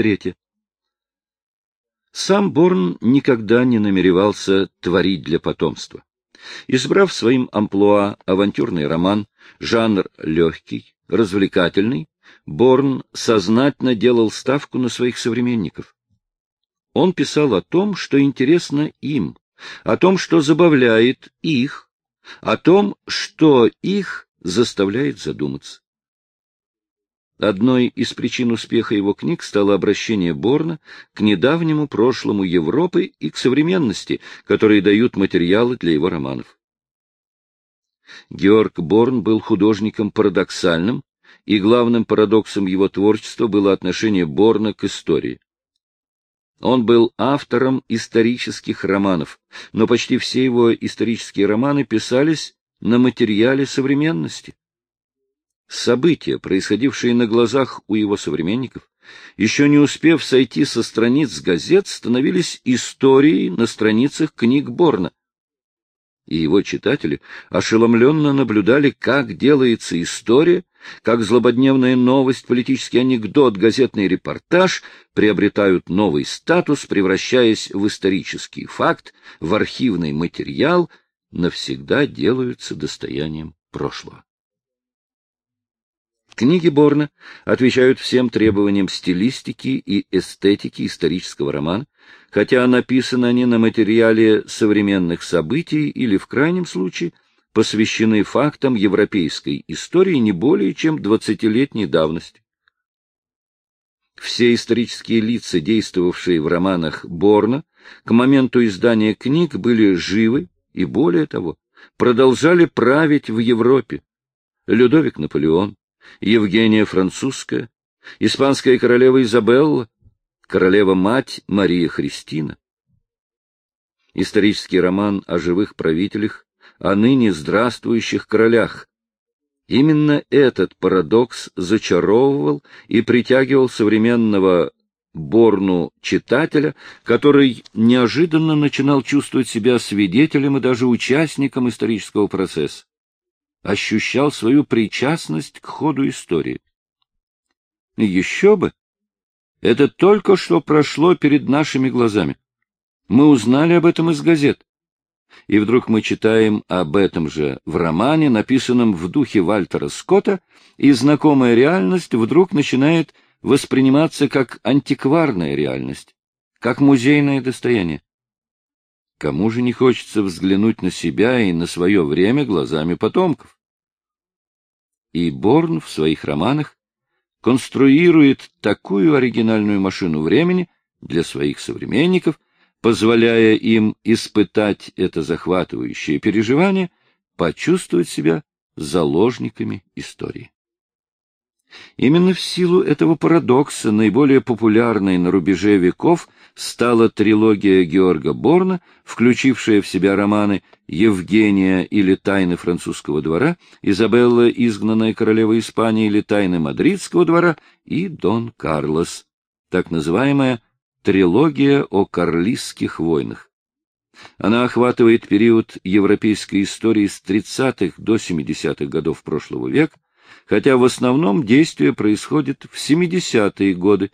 Третье. Сам Борн никогда не намеревался творить для потомства. Избрав своим амплуа авантюрный роман, жанр легкий, развлекательный, Борн сознательно делал ставку на своих современников. Он писал о том, что интересно им, о том, что забавляет их, о том, что их заставляет задуматься. Одной из причин успеха его книг стало обращение Борна к недавнему прошлому Европы и к современности, которые дают материалы для его романов. Георг Борн был художником парадоксальным, и главным парадоксом его творчества было отношение Борна к истории. Он был автором исторических романов, но почти все его исторические романы писались на материале современности. События, происходившие на глазах у его современников, еще не успев сойти со страниц газет, становились историей на страницах книг Борна. И его читатели ошеломленно наблюдали, как делается история, как злободневная новость, политический анекдот, газетный репортаж приобретают новый статус, превращаясь в исторический факт, в архивный материал, навсегда делаются достоянием прошлого. Книги Борна отвечают всем требованиям стилистики и эстетики исторического романа, хотя написаны они на материале современных событий или, в крайнем случае, посвящены фактам европейской истории не более чем двадцатилетней давности. Все исторические лица, действовавшие в романах Борна, к моменту издания книг были живы и, более того, продолжали править в Европе. Людовик Наполеон, Евгения Французская, испанская королева Изабелла, королева-мать Мария Христина. Исторический роман о живых правителях, о ныне здравствующих королях. Именно этот парадокс зачаровывал и притягивал современного Борну читателя, который неожиданно начинал чувствовать себя свидетелем и даже участником исторического процесса ощущал свою причастность к ходу истории. Еще бы! Это только что прошло перед нашими глазами. Мы узнали об этом из газет. И вдруг мы читаем об этом же в романе, написанном в духе Вальтера Скотта, и знакомая реальность вдруг начинает восприниматься как антикварная реальность, как музейное достояние. Кому же не хочется взглянуть на себя и на свое время глазами потомков? И Борн в своих романах конструирует такую оригинальную машину времени для своих современников, позволяя им испытать это захватывающее переживание, почувствовать себя заложниками истории. Именно в силу этого парадокса наиболее популярной на рубеже веков стала трилогия Георга Борна, включившая в себя романы «Евгения» или «Тайны французского двора», «Изабелла, изгнанная королева Испании» или «Тайны мадридского двора» и «Дон Карлос», так называемая «Трилогия о карлистских войнах». Она охватывает период европейской истории с 30-х до 70-х годов прошлого века, хотя в основном действие происходит в 70-е годы,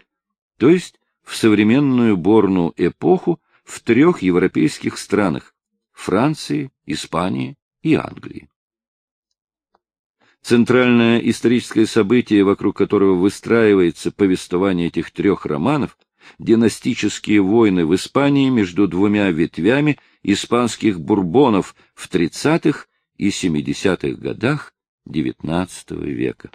то есть в современную Борну эпоху в трех европейских странах – Франции, Испании и Англии. Центральное историческое событие, вокруг которого выстраивается повествование этих трех романов, династические войны в Испании между двумя ветвями испанских бурбонов в 30-х и 70-х годах XIX века.